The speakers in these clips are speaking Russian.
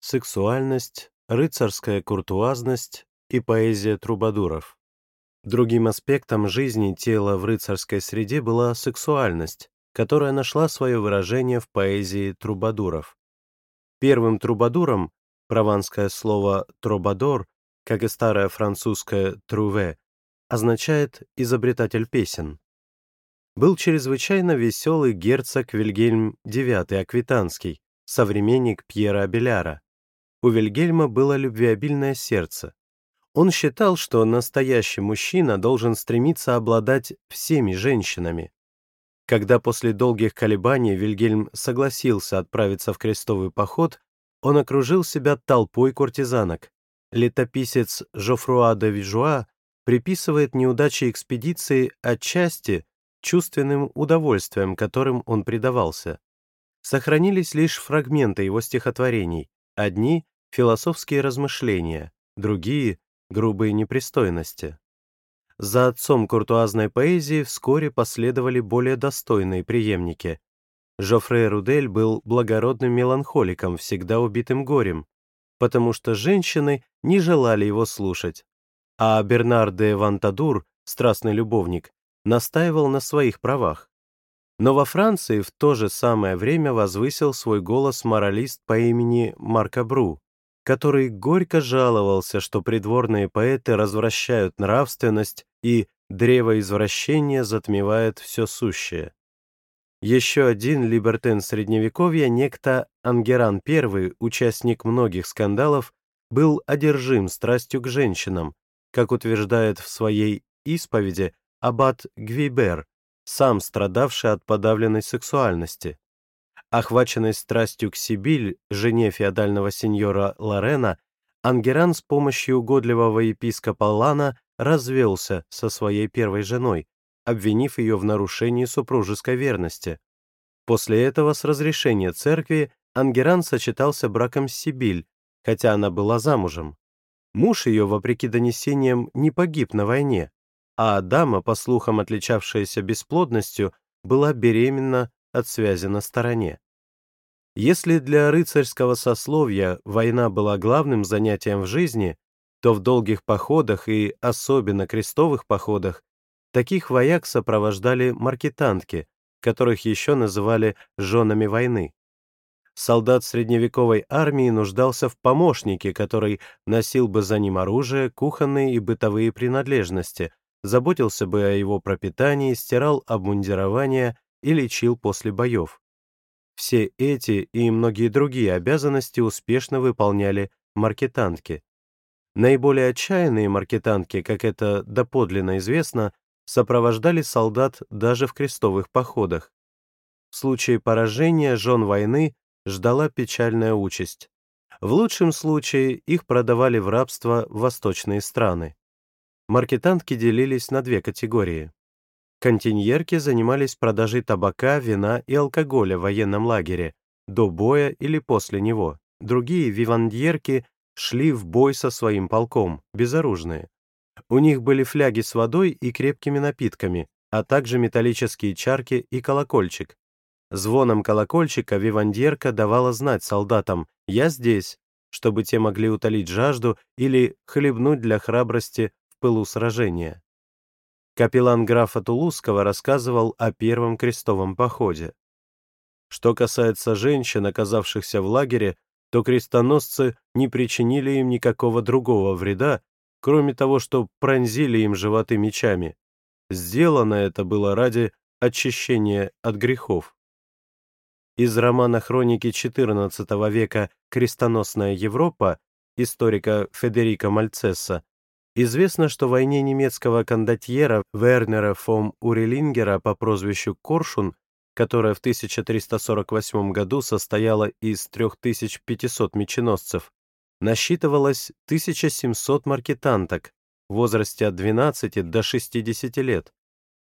сексуальность, рыцарская куртуазность и поэзия трубадуров. Другим аспектом жизни тела в рыцарской среде была сексуальность, которая нашла свое выражение в поэзии трубадуров. Первым трубадуром, прованское слово «тробадор», как и старое французское «труве», означает «изобретатель песен». Был чрезвычайно веселый герцог Вильгельм IX Аквитанский, современник Пьера Абеляра. У Вильгельма было любвеобильное сердце. Он считал, что настоящий мужчина должен стремиться обладать всеми женщинами. Когда после долгих колебаний Вильгельм согласился отправиться в крестовый поход, он окружил себя толпой куртизанок. Летописец Жофруа де Вижуа приписывает неудачи экспедиции отчасти чувственным удовольствием, которым он предавался. Сохранились лишь фрагменты его стихотворений, одни — философские размышления, другие — грубые непристойности. За отцом куртуазной поэзии вскоре последовали более достойные преемники. Жофре Рудель был благородным меланхоликом, всегда убитым горем, потому что женщины не желали его слушать, а Бернар де Вантадур, страстный любовник, настаивал на своих правах. Но во Франции в то же самое время возвысил свой голос моралист по имени Марко Бру, который горько жаловался, что придворные поэты развращают нравственность и древо извращения затмевает все сущее. Еще один либертен Средневековья, некто Ангеран I, участник многих скандалов, был одержим страстью к женщинам, как утверждает в своей исповеди аббат Гвибер, сам страдавший от подавленной сексуальности. Охваченный страстью к Сибиль, жене феодального сеньора Лорена, Ангеран с помощью угодливого епископа Лана развелся со своей первой женой, обвинив ее в нарушении супружеской верности. После этого с разрешения церкви Ангеран сочетался браком с Сибиль, хотя она была замужем. Муж ее, вопреки донесениям, не погиб на войне, а дама, по слухам отличавшаяся бесплодностью, была беременна от связи на стороне. Если для рыцарского сословия война была главным занятием в жизни, то в долгих походах и особенно крестовых походах таких вояк сопровождали маркетантки, которых еще называли «женами войны». Солдат средневековой армии нуждался в помощнике, который носил бы за ним оружие, кухонные и бытовые принадлежности, заботился бы о его пропитании, стирал обмундирование и лечил после боев. Все эти и многие другие обязанности успешно выполняли маркетантки. Наиболее отчаянные маркетантки, как это доподлинно известно, сопровождали солдат даже в крестовых походах. В случае поражения жен войны ждала печальная участь. В лучшем случае их продавали в рабство в восточные страны. Маркетантки делились на две категории. Континьерки занимались продажей табака, вина и алкоголя в военном лагере, до боя или после него. Другие вивандьерки шли в бой со своим полком, безоружные. У них были фляги с водой и крепкими напитками, а также металлические чарки и колокольчик. Звоном колокольчика вивандьерка давала знать солдатам «Я здесь», чтобы те могли утолить жажду или хлебнуть для храбрости в пылу сражения. Капеллан графа Тулузского рассказывал о первом крестовом походе. Что касается женщин, оказавшихся в лагере, то крестоносцы не причинили им никакого другого вреда, кроме того, что пронзили им животы мечами. Сделано это было ради очищения от грехов. Из романа хроники XIV века «Крестоносная Европа» историка Федерико Мальцесса Известно, что в войне немецкого кондотьера Вернера фон Урелингера по прозвищу Коршун, которая в 1348 году состояла из 3500 меченосцев, насчитывалось 1700 маркетанток в возрасте от 12 до 60 лет.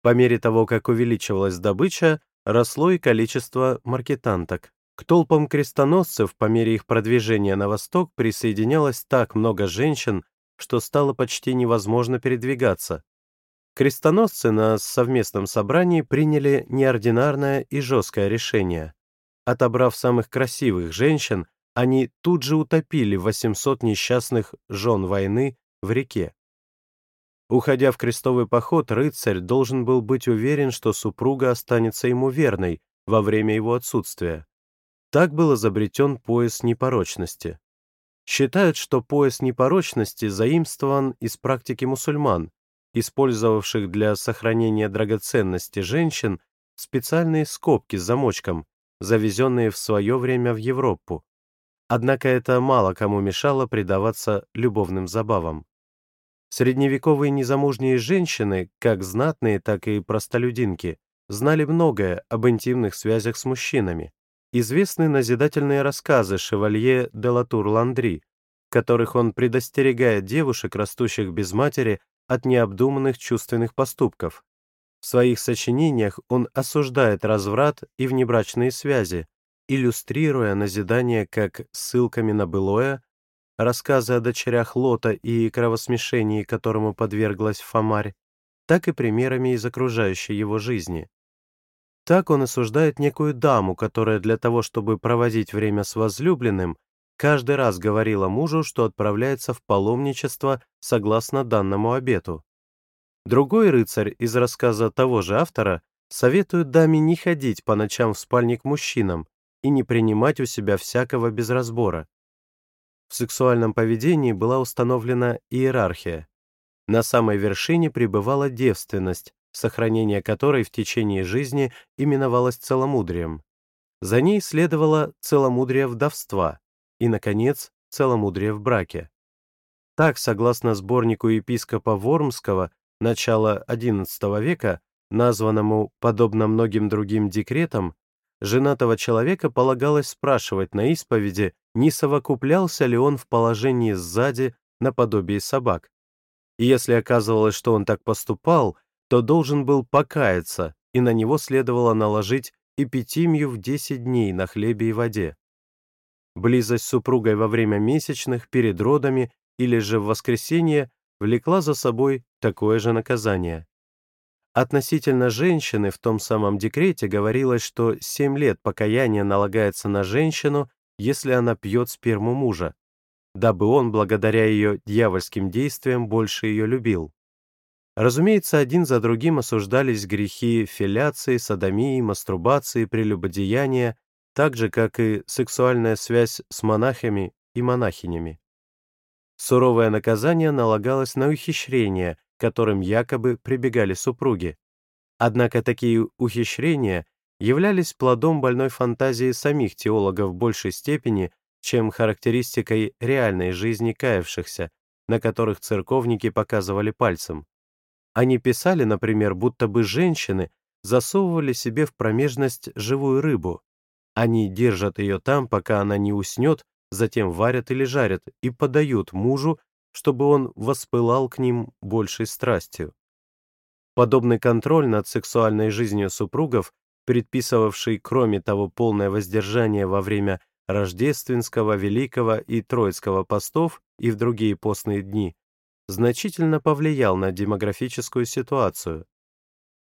По мере того, как увеличивалась добыча, росло и количество маркетанток. К толпам крестоносцев по мере их продвижения на восток присоединялось так много женщин, что стало почти невозможно передвигаться. Крестоносцы на совместном собрании приняли неординарное и жесткое решение. Отобрав самых красивых женщин, они тут же утопили 800 несчастных жен войны в реке. Уходя в крестовый поход, рыцарь должен был быть уверен, что супруга останется ему верной во время его отсутствия. Так был изобретен пояс непорочности. Считают, что пояс непорочности заимствован из практики мусульман, использовавших для сохранения драгоценности женщин специальные скобки с замочком, завезенные в свое время в Европу. Однако это мало кому мешало предаваться любовным забавам. Средневековые незамужние женщины, как знатные, так и простолюдинки, знали многое об интимных связях с мужчинами. Известны назидательные рассказы шевалье де Латур-Ландри, в которых он предостерегает девушек, растущих без матери, от необдуманных чувственных поступков. В своих сочинениях он осуждает разврат и внебрачные связи, иллюстрируя назидание как ссылками на былое, рассказы о дочерях Лота и кровосмешении, которому подверглась Фомарь, так и примерами из окружающей его жизни. Так он осуждает некую даму, которая для того, чтобы проводить время с возлюбленным, каждый раз говорила мужу, что отправляется в паломничество согласно данному обету. Другой рыцарь из рассказа того же автора советует даме не ходить по ночам в спальне к мужчинам, и не принимать у себя всякого без разбора. В сексуальном поведении была установлена иерархия. На самой вершине пребывала девственность, сохранение которой в течение жизни именовалось целомудрием. За ней следовало целомудрие вдовства и, наконец, целомудрие в браке. Так, согласно сборнику епископа Вормского начала XI века, названному, подобно многим другим декретам, женатого человека полагалось спрашивать на исповеди, не совокуплялся ли он в положении сзади наподобие собак. И если оказывалось, что он так поступал, то должен был покаяться, и на него следовало наложить эпитимию в 10 дней на хлебе и воде. Близость с супругой во время месячных, перед родами или же в воскресенье влекла за собой такое же наказание. Относительно женщины в том самом декрете говорилось, что 7 лет покаяния налагается на женщину, если она пьет сперму мужа, дабы он, благодаря ее дьявольским действиям, больше ее любил. Разумеется, один за другим осуждались грехи филяции, садомии, мастурбации, прелюбодеяния, так же, как и сексуальная связь с монахами и монахинями. Суровое наказание налагалось на ухищрение, которым якобы прибегали супруги. Однако такие ухищрения являлись плодом больной фантазии самих теологов в большей степени, чем характеристикой реальной жизни каявшихся, на которых церковники показывали пальцем. Они писали, например, будто бы женщины засовывали себе в промежность живую рыбу. Они держат ее там, пока она не уснет, затем варят или жарят и подают мужу, чтобы он воспылал к ним большей страстью. Подобный контроль над сексуальной жизнью супругов, предписывавший, кроме того, полное воздержание во время рождественского, великого и троицкого постов и в другие постные дни, значительно повлиял на демографическую ситуацию.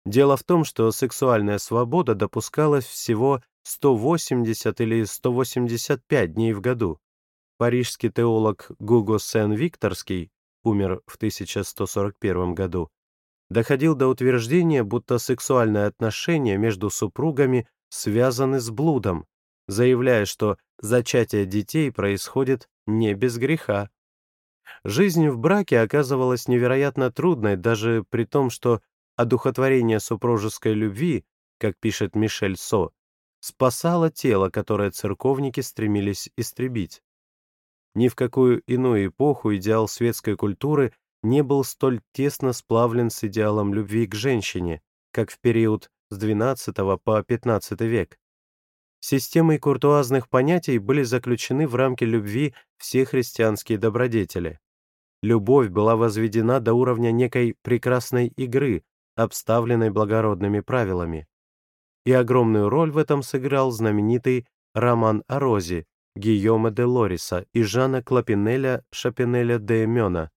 Дело в том, что сексуальная свобода допускалась всего 180 или 185 дней в году, Парижский теолог Гуго Сен-Викторский, умер в 1141 году, доходил до утверждения, будто сексуальные отношения между супругами связаны с блудом, заявляя, что зачатие детей происходит не без греха. Жизнь в браке оказывалась невероятно трудной, даже при том, что одухотворение супружеской любви, как пишет Мишель Со, спасало тело, которое церковники стремились истребить. Ни в какую иную эпоху идеал светской культуры не был столь тесно сплавлен с идеалом любви к женщине, как в период с XII по XV век. Системой куртуазных понятий были заключены в рамки любви все христианские добродетели. Любовь была возведена до уровня некой прекрасной игры, обставленной благородными правилами. И огромную роль в этом сыграл знаменитый роман о Розе, Гийома де Лориса и Жана Клапинеля Шапинеля де Эмена,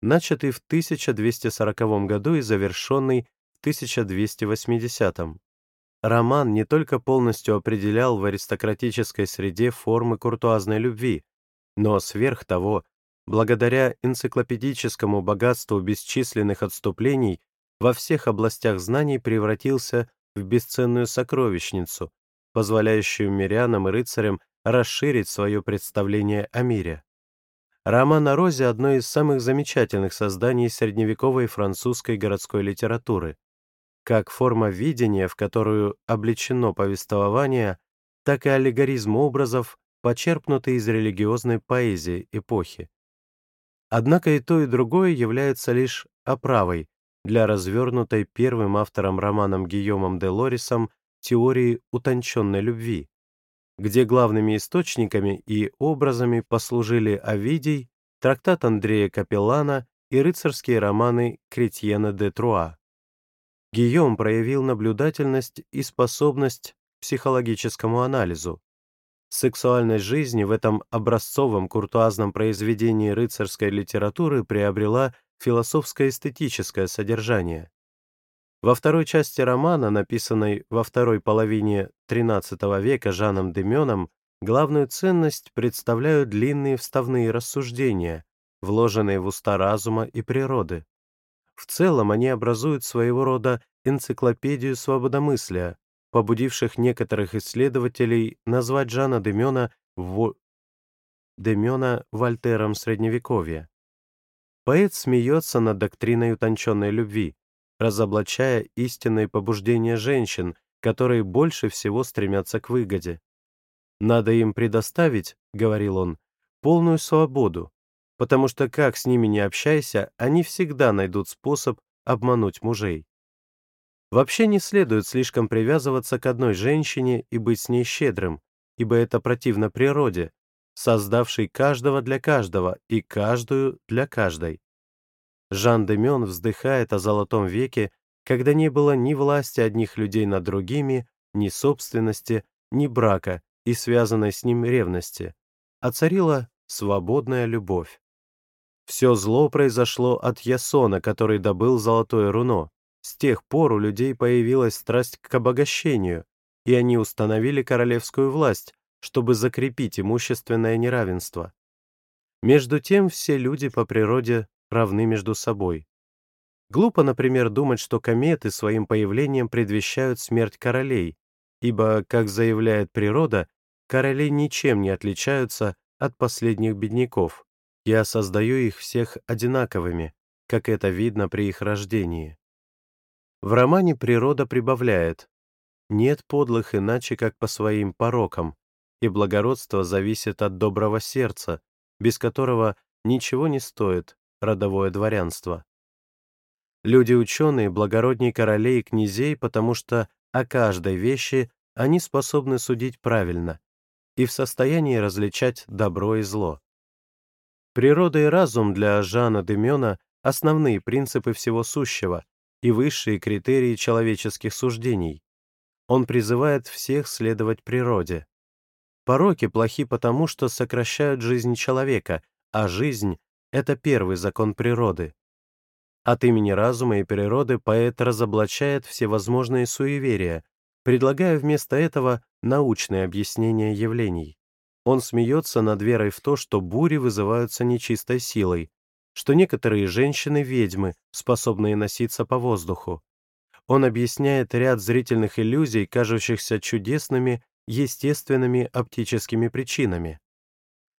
начатый в 1240 году и завершенный в 1280. Роман не только полностью определял в аристократической среде формы куртуазной любви, но сверх того, благодаря энциклопедическому богатству бесчисленных отступлений, во всех областях знаний превратился в бесценную сокровищницу, позволяющую мирянам и рыцарям расширить свое представление о мире. Роман о Розе — одно из самых замечательных созданий средневековой французской городской литературы. Как форма видения, в которую облечено повествование, так и аллегоризм образов, почерпнутый из религиозной поэзии эпохи. Однако и то, и другое является лишь оправой для развернутой первым автором романом Гийомом де Лорисом теории утонченной любви, где главными источниками и образами послужили Овидий, трактат Андрея Капеллана и рыцарские романы Кретьена де Труа. Гийом проявил наблюдательность и способность к психологическому анализу. Сексуальность жизни в этом образцовом куртуазном произведении рыцарской литературы приобрела философско-эстетическое содержание. Во второй части романа, написанной во второй половине XIII века Жаном Деменом, главную ценность представляют длинные вставные рассуждения, вложенные в уста разума и природы. В целом они образуют своего рода энциклопедию свободомыслия, побудивших некоторых исследователей назвать Жана Демена, в... Демена Вольтером Средневековья. Поэт смеется над доктриной утонченной любви, разоблачая истинные побуждения женщин, которые больше всего стремятся к выгоде. «Надо им предоставить, — говорил он, — полную свободу, потому что как с ними не общайся, они всегда найдут способ обмануть мужей. Вообще не следует слишком привязываться к одной женщине и быть с ней щедрым, ибо это противно природе, создавшей каждого для каждого и каждую для каждой. Жан Демен вздыхает о золотом веке, когда не было ни власти одних людей над другими, ни собственности, ни брака и связанной с ним ревности, а царила свободная любовь. Все зло произошло от Ясона, который добыл золотое руно. С тех пор у людей появилась страсть к обогащению, и они установили королевскую власть, чтобы закрепить имущественное неравенство. Между тем все люди по природе равны между собой. Глупо, например, думать, что кометы своим появлением предвещают смерть королей, ибо, как заявляет природа, короли ничем не отличаются от последних бедняков. Я создаю их всех одинаковыми, как это видно при их рождении. В романе природа прибавляет «нет подлых иначе, как по своим порокам, и благородство зависит от доброго сердца, без которого ничего не стоит, родовое дворянство. Люди-ученые благородней королей и князей, потому что о каждой вещи они способны судить правильно и в состоянии различать добро и зло. Природа и разум для Жана Демена — основные принципы всего сущего и высшие критерии человеческих суждений. Он призывает всех следовать природе. Пороки плохи потому, что сокращают жизнь человека, а жизнь это первый закон природы. От имени разума и природы поэт разоблачает всевозможные суеверия, предлагая вместо этого научные объяснения явлений. Он смеется над верой в то, что бури вызываются нечистой силой, что некоторые женщины — ведьмы, способные носиться по воздуху. Он объясняет ряд зрительных иллюзий, кажущихся чудесными, естественными оптическими причинами.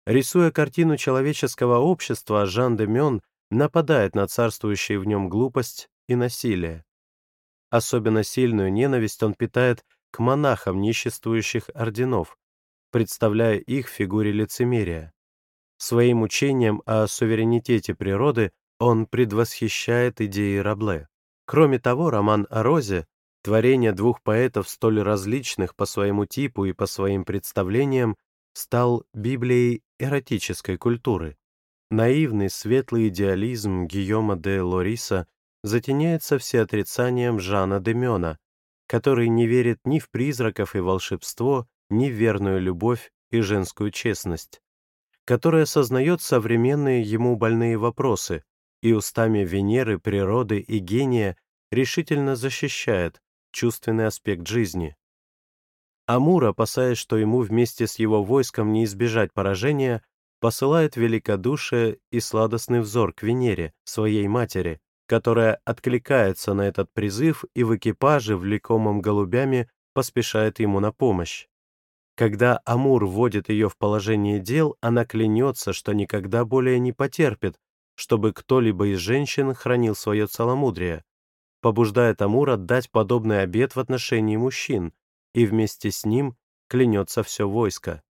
Рисуя картину человеческого общества, Жан де Мён нападает на царствующие в нем глупость и насилие. Особенно сильную ненависть он питает к монахам ниществующих орденов, представляя их в фигуре лицемерия. Своим учением о суверенитете природы он предвосхищает идеи Рабле. Кроме того, роман о Розе, творение двух поэтов столь различных по своему типу и по своим представлениям, стал Библией эротической культуры. Наивный светлый идеализм Гийома де Лориса затеняется всеотрицанием Жана де Мёна, который не верит ни в призраков и волшебство, ни в верную любовь и женскую честность, который осознает современные ему больные вопросы и устами Венеры, природы и гения решительно защищает, чувственный аспект жизни. Амур, опасаясь, что ему вместе с его войском не избежать поражения, посылает великодушие и сладостный взор к Венере, своей матери, которая откликается на этот призыв и в экипаже, влекомом голубями, поспешает ему на помощь. Когда Амур вводит ее в положение дел, она клянется, что никогда более не потерпит, чтобы кто-либо из женщин хранил свое целомудрие, побуждает Амура дать подобный обет в отношении мужчин, и вместе с ним клянется все войско.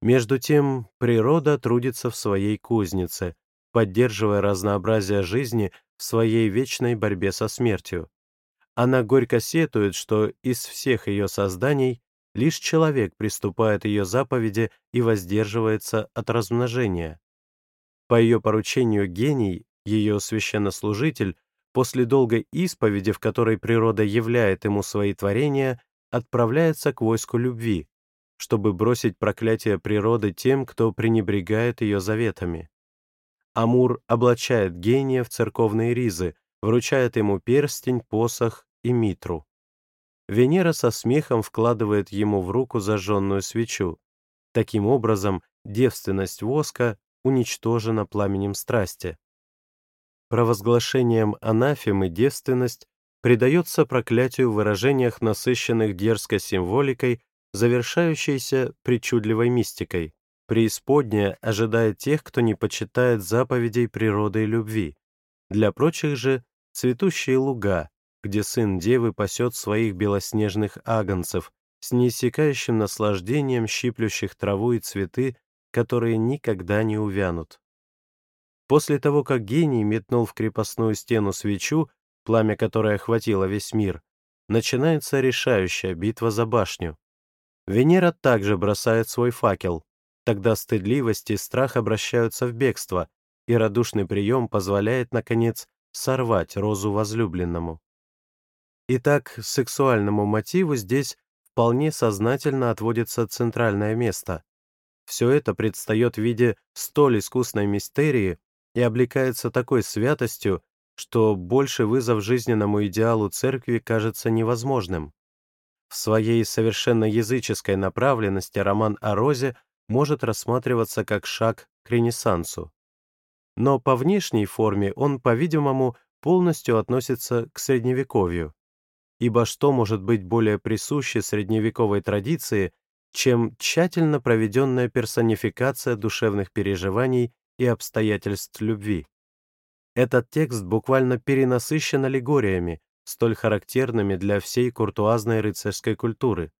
Между тем, природа трудится в своей кузнице, поддерживая разнообразие жизни в своей вечной борьбе со смертью. Она горько сетует, что из всех ее созданий лишь человек приступает ее заповеди и воздерживается от размножения. По ее поручению гений, ее священнослужитель, после долгой исповеди, в которой природа являет ему свои творения, отправляется к войску любви, чтобы бросить проклятие природы тем, кто пренебрегает ее заветами. Амур облачает гения в церковные ризы, вручает ему перстень, посох и митру. Венера со смехом вкладывает ему в руку зажженную свечу. Таким образом, девственность воска уничтожена пламенем страсти. Провозглашением анафемы девственность придается проклятию в выражениях, насыщенных дерзкой символикой, завершающейся причудливой мистикой. Преисподняя ожидает тех, кто не почитает заповедей природы и любви. Для прочих же — цветущие луга, где сын девы пасет своих белоснежных агонцев, с неиссякающим наслаждением щиплющих траву и цветы которые никогда не увянут. После того, как гений метнул в крепостную стену свечу, пламя которой охватило весь мир, начинается решающая битва за башню. Венера также бросает свой факел, тогда стыдливость и страх обращаются в бегство, и радушный прием позволяет, наконец, сорвать розу возлюбленному. Итак, сексуальному мотиву здесь вполне сознательно отводится центральное место. Все это предстает в виде столь искусной мистерии и облекается такой святостью, что больше вызов жизненному идеалу церкви кажется невозможным. В своей совершенно языческой направленности роман о Розе может рассматриваться как шаг к Ренессансу. Но по внешней форме он, по-видимому, полностью относится к Средневековью. Ибо что может быть более присуще средневековой традиции, чем тщательно проведенная персонификация душевных переживаний и обстоятельств любви. Этот текст буквально перенасыщен аллегориями, столь характерными для всей куртуазной рыцарской культуры.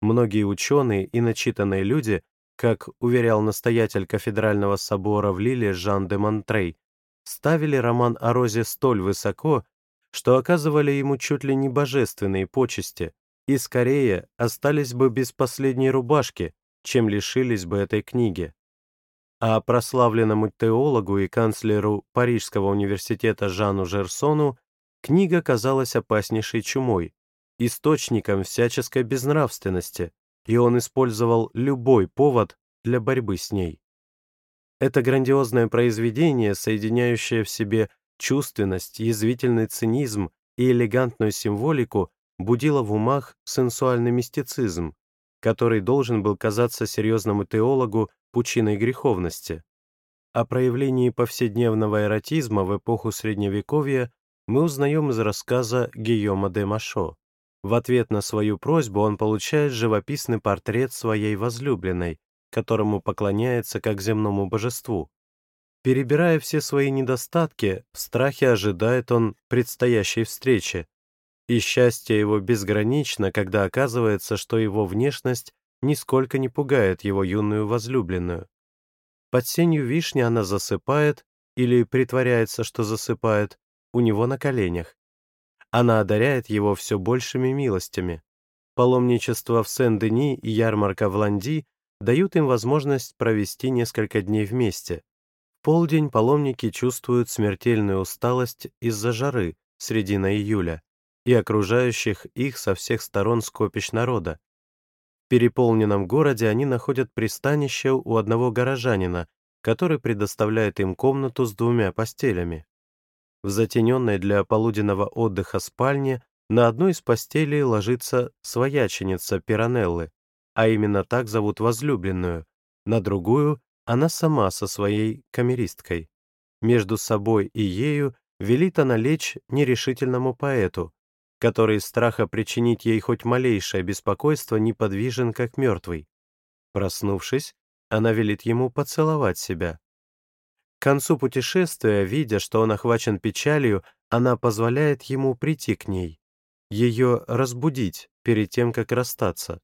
Многие ученые и начитанные люди, как уверял настоятель кафедрального собора в Лиле Жан де Монтрей, ставили роман о Розе столь высоко, что оказывали ему чуть ли не божественные почести, и скорее остались бы без последней рубашки, чем лишились бы этой книги. А прославленному теологу и канцлеру Парижского университета Жану Жерсону книга казалась опаснейшей чумой, источником всяческой безнравственности, и он использовал любой повод для борьбы с ней. Это грандиозное произведение, соединяющее в себе чувственность, язвительный цинизм и элегантную символику, будила в умах сенсуальный мистицизм, который должен был казаться серьезному теологу пучиной греховности. О проявлении повседневного эротизма в эпоху Средневековья мы узнаем из рассказа Гийома де Машо. В ответ на свою просьбу он получает живописный портрет своей возлюбленной, которому поклоняется как земному божеству. Перебирая все свои недостатки, в страхе ожидает он предстоящей встречи, и счастье его безгранично, когда оказывается, что его внешность нисколько не пугает его юную возлюбленную. Под сенью вишни она засыпает, или притворяется, что засыпает, у него на коленях. Она одаряет его все большими милостями. Паломничество в Сен-Дени и ярмарка в Ланди дают им возможность провести несколько дней вместе. Полдень паломники чувствуют смертельную усталость из-за жары, средина июля и окружающих их со всех сторон скопищ народа. В переполненном городе они находят пристанище у одного горожанина, который предоставляет им комнату с двумя постелями. В затененной для полуденного отдыха спальне на одной из постелей ложится свояченица Пиранеллы, а именно так зовут возлюбленную, на другую — она сама со своей камеристкой. Между собой и ею велит она лечь нерешительному поэту, который из страха причинить ей хоть малейшее беспокойство неподвижен, как мертвый. Проснувшись, она велит ему поцеловать себя. К концу путешествия, видя, что он охвачен печалью, она позволяет ему прийти к ней, ее разбудить перед тем, как расстаться.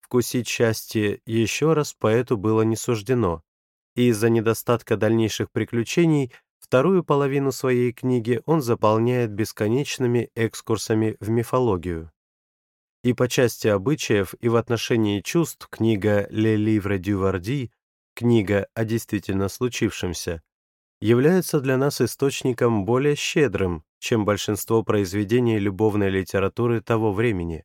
Вкусить счастье еще раз поэту было не суждено, и из-за недостатка дальнейших приключений Вторую половину своей книги он заполняет бесконечными экскурсами в мифологию. И по части обычаев, и в отношении чувств книга «Le Livre du Vardi», книга о действительно случившемся, является для нас источником более щедрым, чем большинство произведений любовной литературы того времени.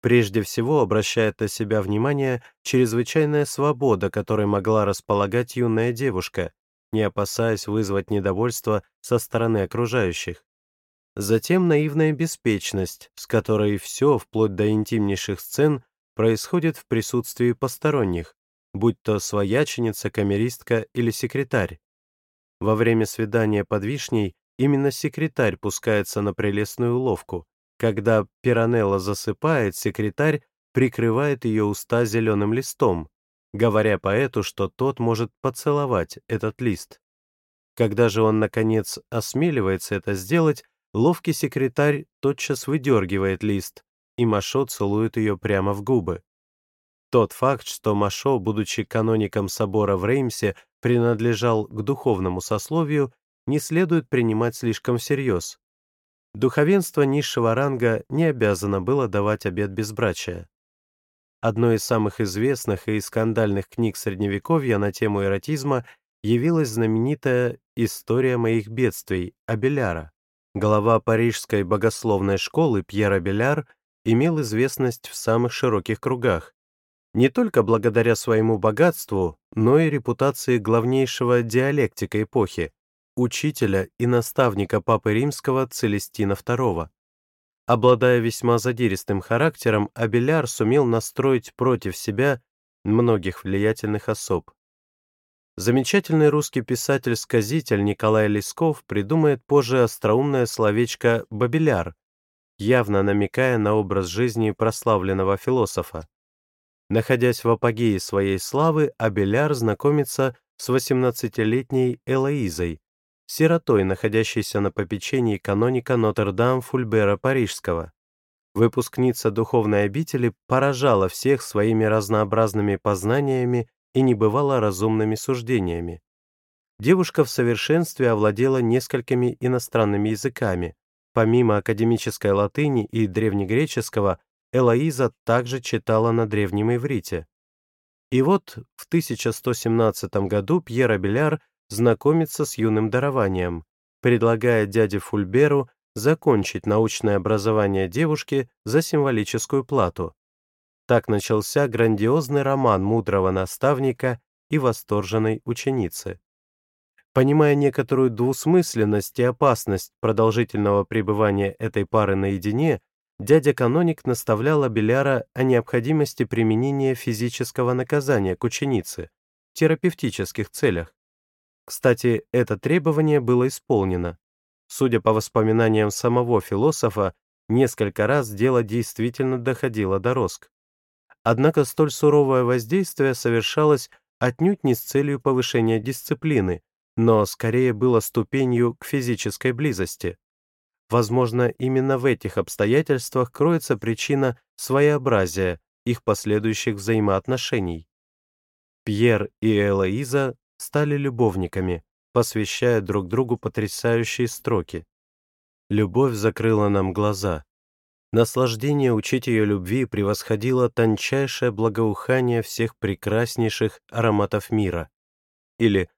Прежде всего обращает на себя внимание чрезвычайная свобода, которой могла располагать юная девушка, не опасаясь вызвать недовольство со стороны окружающих. Затем наивная беспечность, с которой все, вплоть до интимнейших сцен, происходит в присутствии посторонних, будь то свояченица, камеристка или секретарь. Во время свидания под вишней именно секретарь пускается на прелестную уловку. Когда Пиранелла засыпает, секретарь прикрывает ее уста зеленым листом, говоря поэту, что тот может поцеловать этот лист. Когда же он, наконец, осмеливается это сделать, ловкий секретарь тотчас выдергивает лист, и Машо целует ее прямо в губы. Тот факт, что Машо, будучи каноником собора в Реймсе, принадлежал к духовному сословию, не следует принимать слишком всерьез. Духовенство низшего ранга не обязано было давать обет безбрачия. Одной из самых известных и скандальных книг Средневековья на тему эротизма явилась знаменитая «История моих бедствий» Абеляра. Глава парижской богословной школы Пьер Абеляр имел известность в самых широких кругах, не только благодаря своему богатству, но и репутации главнейшего диалектика эпохи, учителя и наставника Папы Римского Целестина II. Обладая весьма задиристым характером, Абеляр сумел настроить против себя многих влиятельных особ. Замечательный русский писатель-сказитель Николай Лесков придумает позже остроумное словечко «бабеляр», явно намекая на образ жизни прославленного философа. Находясь в апогее своей славы, Абеляр знакомится с 18-летней Элоизой, сиротой, находящейся на попечении каноника Нотр-Дам Фульбера Парижского. Выпускница духовной обители поражала всех своими разнообразными познаниями и небывало разумными суждениями. Девушка в совершенстве овладела несколькими иностранными языками. Помимо академической латыни и древнегреческого, Элоиза также читала на древнем иврите. И вот в 1117 году Пьер Абеляр знакомится с юным дарованием, предлагая дяде Фульберу закончить научное образование девушки за символическую плату. Так начался грандиозный роман мудрого наставника и восторженной ученицы. Понимая некоторую двусмысленность и опасность продолжительного пребывания этой пары наедине, дядя-каноник наставлял Абеляра о необходимости применения физического наказания к ученице в терапевтических целях. Кстати, это требование было исполнено. Судя по воспоминаниям самого философа, несколько раз дело действительно доходило до роск. Однако столь суровое воздействие совершалось отнюдь не с целью повышения дисциплины, но скорее было ступенью к физической близости. Возможно, именно в этих обстоятельствах кроется причина своеобразия их последующих взаимоотношений. Пьер и Элоиза стали любовниками, посвящая друг другу потрясающие строки. Любовь закрыла нам глаза. Наслаждение учить ее любви превосходило тончайшее благоухание всех прекраснейших ароматов мира. Или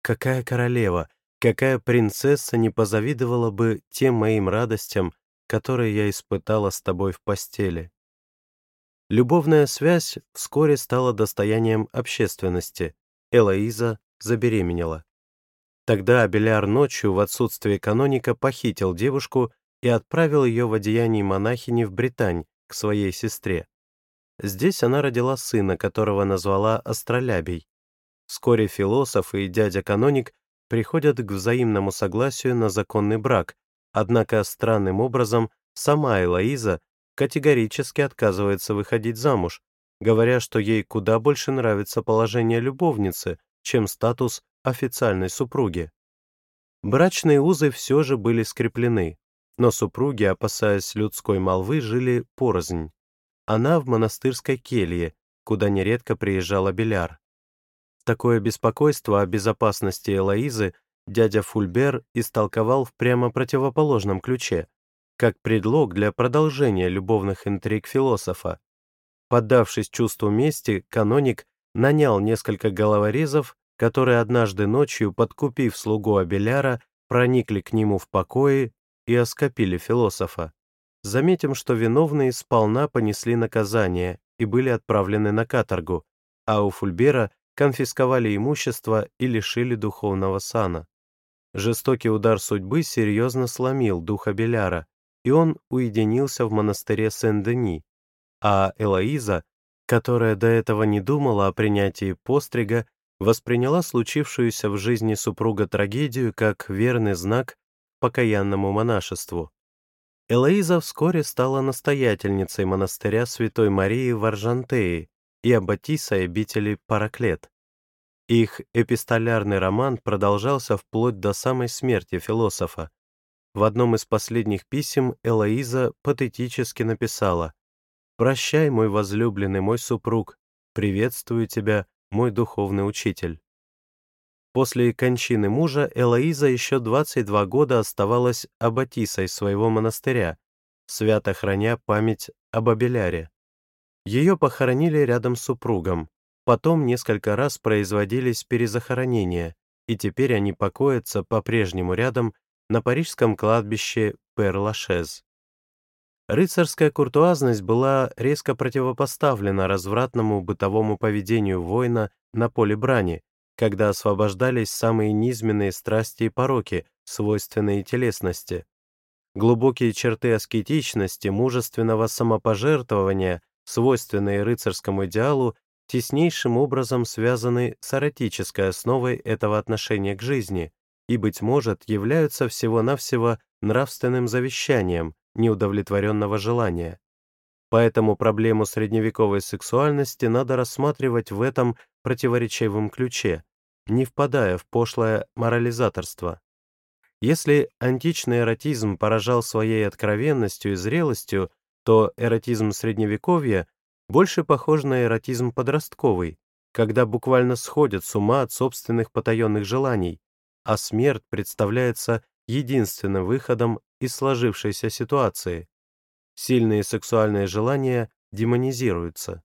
«Какая королева, какая принцесса не позавидовала бы тем моим радостям, которые я испытала с тобой в постели». Любовная связь вскоре стала достоянием общественности. Элоиза забеременела. Тогда Абеляр ночью в отсутствие каноника похитил девушку и отправил ее в одеянии монахини в Британь к своей сестре. Здесь она родила сына, которого назвала Астролябий. Вскоре философ и дядя-каноник приходят к взаимному согласию на законный брак, однако странным образом сама Элоиза категорически отказывается выходить замуж, говоря, что ей куда больше нравится положение любовницы, чем статус официальной супруги. Брачные узы все же были скреплены, но супруги, опасаясь людской молвы, жили порознь. Она в монастырской келье, куда нередко приезжал Беляр. Такое беспокойство о безопасности Элоизы дядя Фульбер истолковал в прямо противоположном ключе, как предлог для продолжения любовных интриг философа. Поддавшись чувству мести, каноник нанял несколько головорезов, которые однажды ночью, подкупив слугу Абеляра, проникли к нему в покои и оскопили философа. Заметим, что виновные сполна понесли наказание и были отправлены на каторгу, а у Фульбера конфисковали имущество и лишили духовного сана. Жестокий удар судьбы серьезно сломил духа Беляра, и он уединился в монастыре Сен-Дени, а Элоиза, которая до этого не думала о принятии пострига, восприняла случившуюся в жизни супруга трагедию как верный знак покаянному монашеству. Элоиза вскоре стала настоятельницей монастыря Святой Марии в Аржантее и аббатисой обители Параклет. Их эпистолярный роман продолжался вплоть до самой смерти философа. В одном из последних писем Элоиза патетически написала «Прощай, мой возлюбленный, мой супруг, приветствую тебя, мой духовный учитель». После кончины мужа Элоиза еще 22 года оставалась аббатисой своего монастыря, свято храня память об Абеляре. Ее похоронили рядом с супругом, потом несколько раз производились перезахоронения, и теперь они покоятся по-прежнему рядом на парижском кладбище Пер-Лашез. Рыцарская куртуазность была резко противопоставлена развратному бытовому поведению воина на поле брани, когда освобождались самые низменные страсти и пороки, свойственные телесности. Глубокие черты аскетичности, мужественного самопожертвования, свойственные рыцарскому идеалу, теснейшим образом связаны с эротической основой этого отношения к жизни и, быть может, являются всего-навсего нравственным завещанием неудовлетворенного желания. Поэтому проблему средневековой сексуальности надо рассматривать в этом противоречивом ключе, не впадая в пошлое морализаторство. Если античный эротизм поражал своей откровенностью и зрелостью, то эротизм Средневековья больше похож на эротизм подростковый, когда буквально сходят с ума от собственных потаенных желаний, а смерть представляется единственным выходом из сложившейся ситуации. Сильные сексуальные желания демонизируются.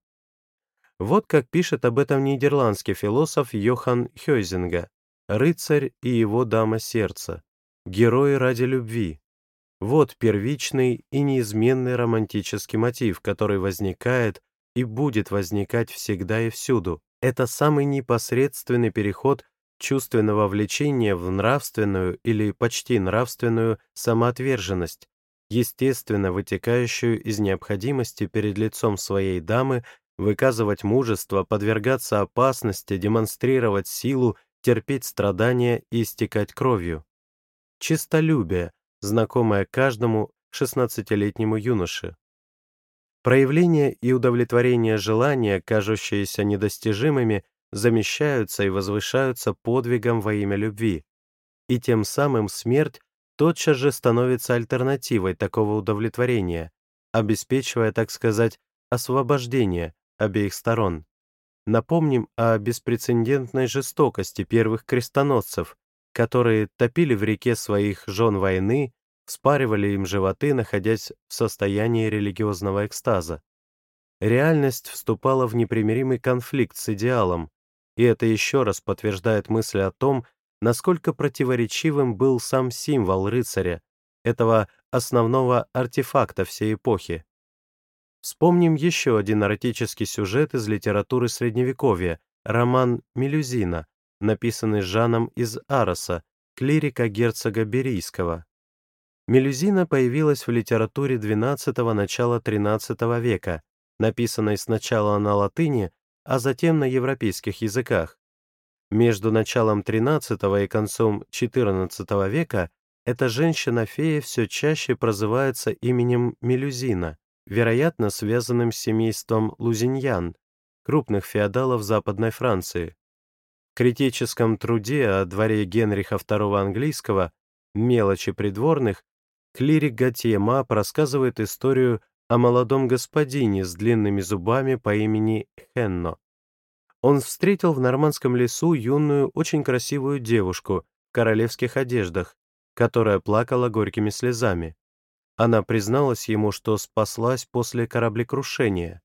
Вот как пишет об этом нидерландский философ Йохан Хёйзинга «Рыцарь и его дама сердца. Герои ради любви». Вот первичный и неизменный романтический мотив, который возникает и будет возникать всегда и всюду. Это самый непосредственный переход чувственного влечения в нравственную или почти нравственную самоотверженность, естественно вытекающую из необходимости перед лицом своей дамы выказывать мужество, подвергаться опасности, демонстрировать силу, терпеть страдания и истекать кровью. Чистолюбие, знакомое каждому 16-летнему юноше. Проявление и удовлетворение желания, кажущиеся недостижимыми, замещаются и возвышаются подвигом во имя любви, и тем самым смерть тотчас же становится альтернативой такого удовлетворения, обеспечивая, так сказать, освобождение, обеих сторон. Напомним о беспрецедентной жестокости первых крестоносцев, которые топили в реке своих жен войны, спаривали им животы, находясь в состоянии религиозного экстаза. Реальность вступала в непримиримый конфликт с идеалом, и это еще раз подтверждает мысль о том, насколько противоречивым был сам символ рыцаря, этого основного артефакта всей эпохи. Вспомним еще один эротический сюжет из литературы Средневековья, роман «Мелюзина», написанный Жаном из Ароса, клирика герцога Берийского. Мелюзина появилась в литературе XII – начала XIII века, написанной сначала на латыни, а затем на европейских языках. Между началом XIII и концом XIV века эта женщина-фея все чаще прозывается именем Мелюзина, вероятно, связанным с семейством Лузиньян, крупных феодалов Западной Франции. В критическом труде о дворе Генриха II английского «Мелочи придворных» клирик Готье Мап рассказывает историю о молодом господине с длинными зубами по имени Хенно. Он встретил в нормандском лесу юную, очень красивую девушку в королевских одеждах, которая плакала горькими слезами. Она призналась ему, что спаслась после кораблекрушения.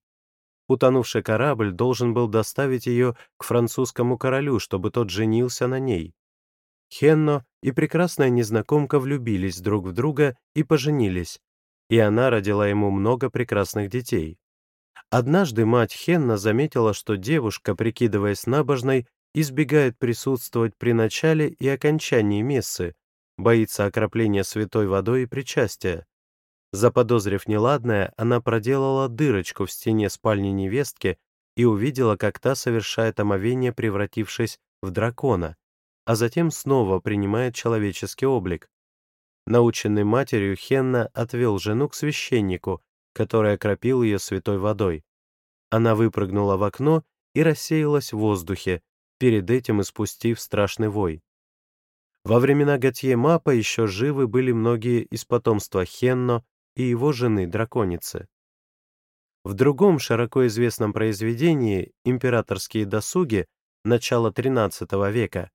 Утонувший корабль должен был доставить ее к французскому королю, чтобы тот женился на ней. Хенно и прекрасная незнакомка влюбились друг в друга и поженились, и она родила ему много прекрасных детей. Однажды мать Хенна заметила, что девушка, прикидываясь набожной, избегает присутствовать при начале и окончании мессы, боится окропления святой водой и причастия. Заподозрив неладное, она проделала дырочку в стене спальни невестки и увидела, как та совершает омовение, превратившись в дракона, а затем снова принимает человеческий облик. Наученный матерью, Хенна отвел жену к священнику, который окропил ее святой водой. Она выпрыгнула в окно и рассеялась в воздухе, перед этим испустив страшный вой. Во времена Готье Мапа еще живы были многие из потомства Хенно и его жены-драконицы. В другом широко известном произведении «Императорские досуги» начала XIII века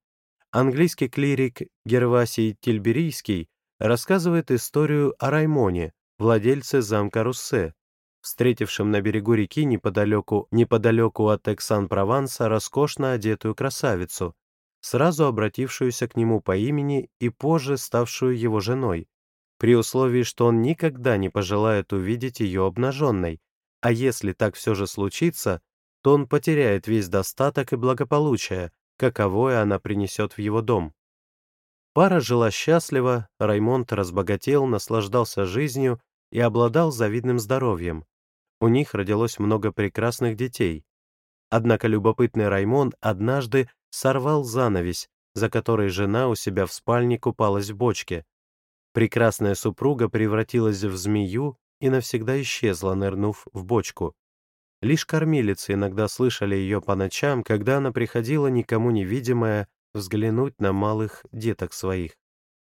английский клирик Гервасий Тильберийский рассказывает историю о Раймоне, владельце замка Руссе, встретившем на берегу реки неподалеку, неподалеку от Эксан-Прованса роскошно одетую красавицу, сразу обратившуюся к нему по имени и позже ставшую его женой, при условии, что он никогда не пожелает увидеть ее обнаженной, а если так все же случится, то он потеряет весь достаток и благополучие, каковое она принесет в его дом. Пара жила счастливо, Раймонд разбогател, наслаждался жизнью и обладал завидным здоровьем. У них родилось много прекрасных детей. Однако любопытный Раймон однажды сорвал занавесь, за которой жена у себя в спальне купалась в бочке. Прекрасная супруга превратилась в змею и навсегда исчезла, нырнув в бочку. Лишь кормилицы иногда слышали ее по ночам, когда она приходила никому невидимая взглянуть на малых деток своих.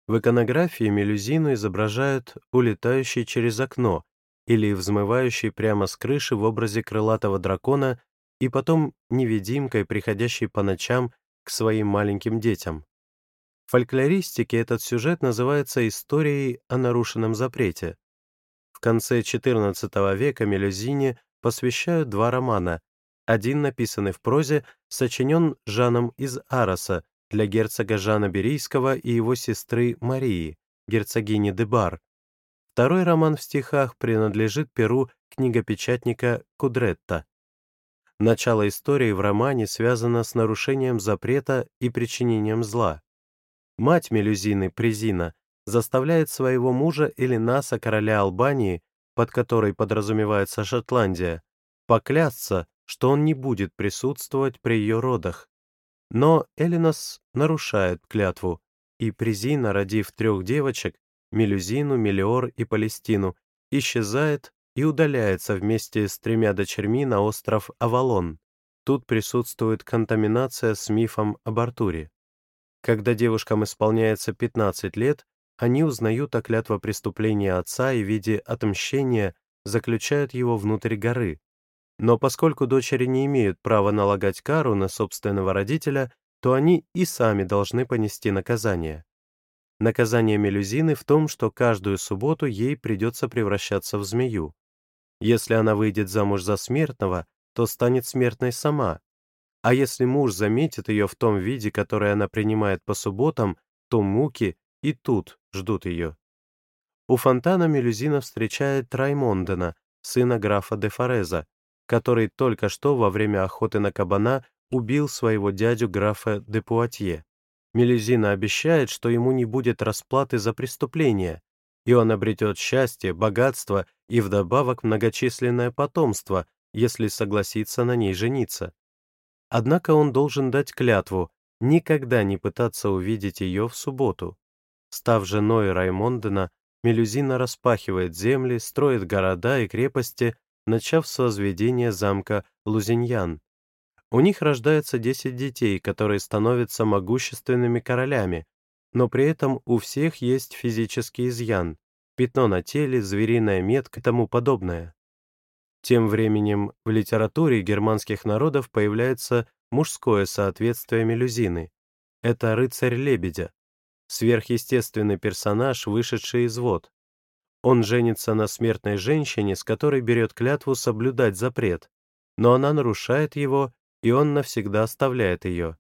В иконографии мелюзину изображают улетающий через окно или взмывающий прямо с крыши в образе крылатого дракона и потом невидимкой, приходящей по ночам к своим маленьким детям. В фольклористике этот сюжет называется историей о нарушенном запрете. В конце XIV века Мелюзине посвящают два романа. Один, написанный в прозе, сочинен Жаном из Ароса для герцога Жана Берийского и его сестры Марии, герцогини де Бар. Второй роман в стихах принадлежит перу книгопечатника Кудретта. Начало истории в романе связано с нарушением запрета и причинением зла. Мать Мелюзины, Презина, заставляет своего мужа Элинаса, короля Албании, под которой подразумевается Шотландия, поклясться, что он не будет присутствовать при ее родах. Но Элинас нарушает клятву, и Презина, родив трех девочек, Мелюзину, Мелиор и Палестину, исчезает и удаляется вместе с тремя дочерьми на остров Авалон. Тут присутствует контаминация с мифом об Артуре. Когда девушкам исполняется 15 лет, они узнают о клятвопреступлении отца и в виде отмщения заключают его внутрь горы. Но поскольку дочери не имеют права налагать кару на собственного родителя, то они и сами должны понести наказание. Наказание Мелюзины в том, что каждую субботу ей придется превращаться в змею. Если она выйдет замуж за смертного, то станет смертной сама. А если муж заметит ее в том виде, который она принимает по субботам, то муки и тут ждут ее. У фонтана Мелюзина встречает Раймондена, сына графа де Фореза, который только что во время охоты на кабана убил своего дядю графа де Пуатье. Мелюзина обещает, что ему не будет расплаты за преступление, и он обретет счастье, богатство и вдобавок многочисленное потомство, если согласится на ней жениться. Однако он должен дать клятву никогда не пытаться увидеть ее в субботу. Став женой Раймондена, Мелюзина распахивает земли, строит города и крепости, начав с возведения замка Лузиньян. У них рождается 10 детей, которые становятся могущественными королями, но при этом у всех есть физический изъян, пятно на теле, звериная метка и тому подобное. Тем временем в литературе германских народов появляется мужское соответствие мелюзины. Это рыцарь лебедя, сверхъестественный персонаж, вышедший из вод. Он женится на смертной женщине, с которой берет клятву соблюдать запрет, но она нарушает его, и он навсегда оставляет ее.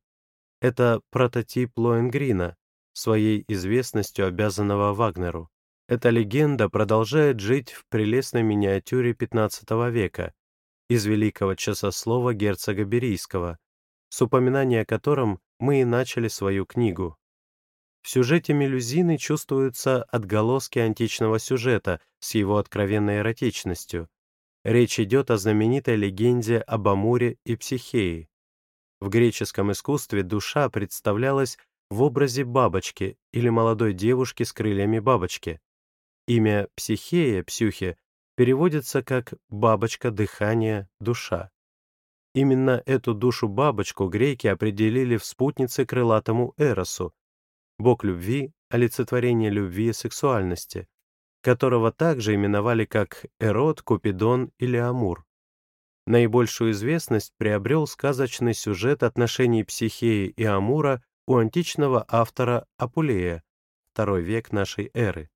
Это прототип Лоенгрина, своей известностью обязанного Вагнеру. Эта легенда продолжает жить в прелестной миниатюре XV века из великого часослова герцога Берийского, с упоминания о котором мы и начали свою книгу. В сюжете Мелюзины чувствуются отголоски античного сюжета с его откровенной эротичностью. Речь идет о знаменитой легенде об Амуре и Психее. В греческом искусстве душа представлялась в образе бабочки или молодой девушки с крыльями бабочки. Имя Психея, Псюхе, переводится как «бабочка, дыхание, душа». Именно эту душу-бабочку греки определили в спутнице крылатому Эросу, бог любви, олицетворение любви и сексуальности, которого также именовали как Эрот, Купидон или Амур. Наибольшую известность приобрел сказочный сюжет отношений Психеи и Амура у античного автора Апулея, второй век нашей эры.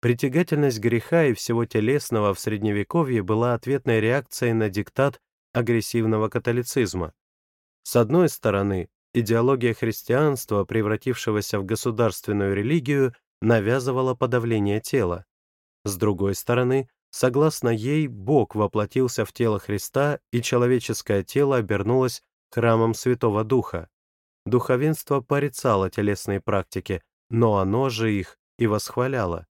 Притягательность греха и всего телесного в Средневековье была ответной реакцией на диктат агрессивного католицизма. С одной стороны, идеология христианства, превратившегося в государственную религию, навязывала подавление тела. С другой стороны, согласно ей, Бог воплотился в тело Христа, и человеческое тело обернулось храмом Святого Духа. Духовенство порицало телесные практики, но оно же их и восхваляло.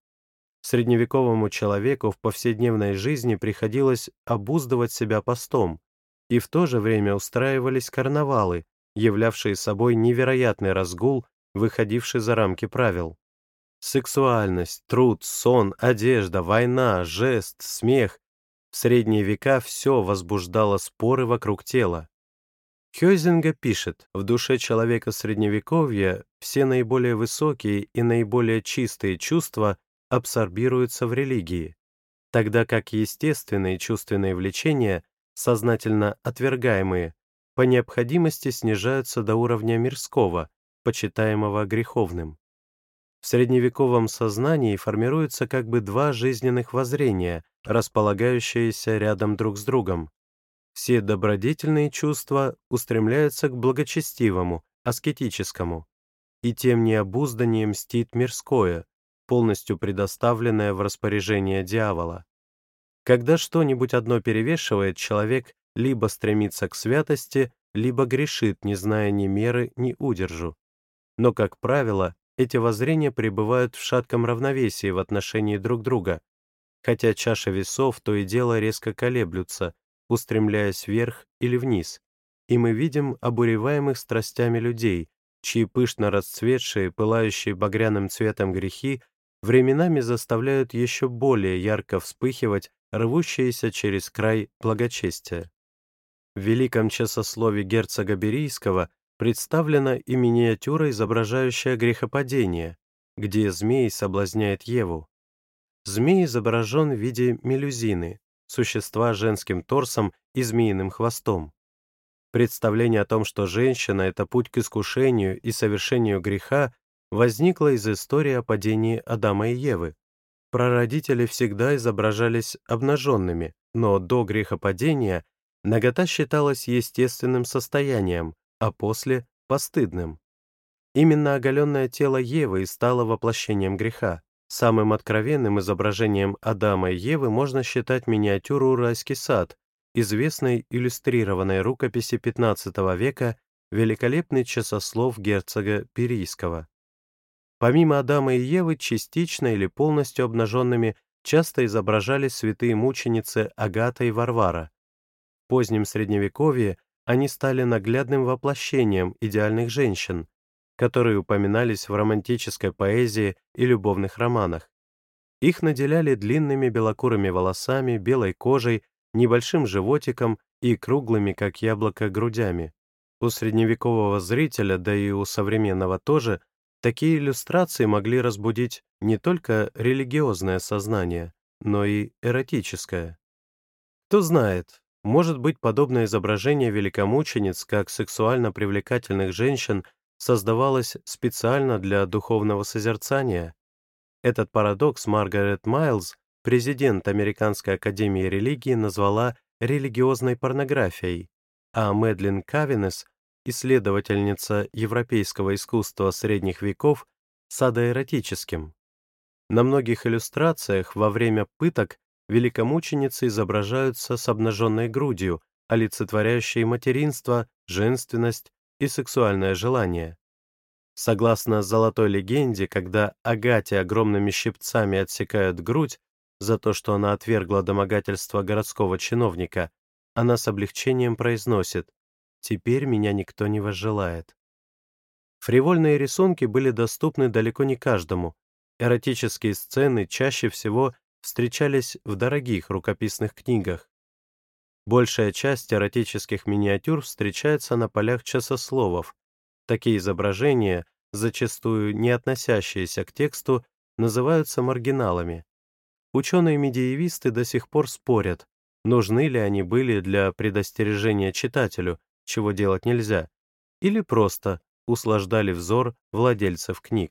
Средневековому человеку в повседневной жизни приходилось обуздывать себя постом, и в то же время устраивались карнавалы, являвшие собой невероятный разгул, выходивший за рамки правил. Сексуальность, труд, сон, одежда, война, жест, смех — в средние века все возбуждало споры вокруг тела. Хёйзинга пишет, в душе человека Средневековья все наиболее высокие и наиболее чистые чувства абсорбируются в религии, тогда как естественные чувственные влечения, сознательно отвергаемые, по необходимости снижаются до уровня мирского, почитаемого греховным. В средневековом сознании формируются как бы два жизненных воззрения, располагающиеся рядом друг с другом. Все добродетельные чувства устремляются к благочестивому, аскетическому, и тем необузданнее мстит мирское, полностью предоставленное в распоряжение дьявола. Когда что-нибудь одно перевешивает, человек либо стремится к святости, либо грешит, не зная ни меры, ни удержу. Но, как правило, эти воззрения пребывают в шатком равновесии в отношении друг друга, хотя чаши весов то и дело резко колеблются, устремляясь вверх или вниз, и мы видим обуреваемых страстями людей, чьи пышно расцветшие, пылающие багряным цветом грехи временами заставляют еще более ярко вспыхивать рвущиеся через край благочестия. В великом часослове герцога Берийского представлена и миниатюра, изображающая грехопадение, где змей соблазняет Еву. Змей изображен в виде мелюзины, существа с женским торсом и змеиным хвостом. Представление о том, что женщина — это путь к искушению и совершению греха, возникло из истории о падении Адама и Евы. Прародители всегда изображались обнаженными, но до грехопадения нагота считалась естественным состоянием, а после — постыдным. Именно оголенное тело Евы и стало воплощением греха. Самым откровенным изображением Адама и Евы можно считать миниатюру «Райский сад», известной иллюстрированной рукописи XV века «Великолепный часослов герцога Перийского». Помимо Адама и Евы, частично или полностью обнаженными часто изображались святые мученицы Агата и Варвара. Позднем Средневековье они стали наглядным воплощением идеальных женщин, которые упоминались в романтической поэзии и любовных романах. Их наделяли длинными белокурыми волосами, белой кожей, небольшим животиком и круглыми, как яблоко, грудями. У средневекового зрителя, да и у современного тоже, такие иллюстрации могли разбудить не только религиозное сознание, но и эротическое. Кто знает, может быть, подобное изображение великомучениц как сексуально привлекательных женщин создавалось специально для духовного созерцания. Этот парадокс Маргарет Майлз, президент Американской академии религии, назвала религиозной порнографией, а Мэдлин Кавинес, исследовательница европейского искусства средних веков, садоэротическим. На многих иллюстрациях во время пыток великомученицы изображаются с обнаженной грудью, олицетворяющей материнство, женственность и сексуальное желание. Согласно золотой легенде, когда Агате огромными щипцами отсекают грудь за то, что она отвергла домогательство городского чиновника, она с облегчением произносит «Теперь меня никто не возжелает». Фривольные рисунки были доступны далеко не каждому. Эротические сцены чаще всего встречались в дорогих рукописных книгах. Большая часть эротических миниатюр встречается на полях часословов. Такие изображения, зачастую не относящиеся к тексту, называются маргиналами. Ученые-медиевисты до сих пор спорят, нужны ли они были для предостережения читателю, чего делать нельзя, или просто услаждали взор владельцев книг.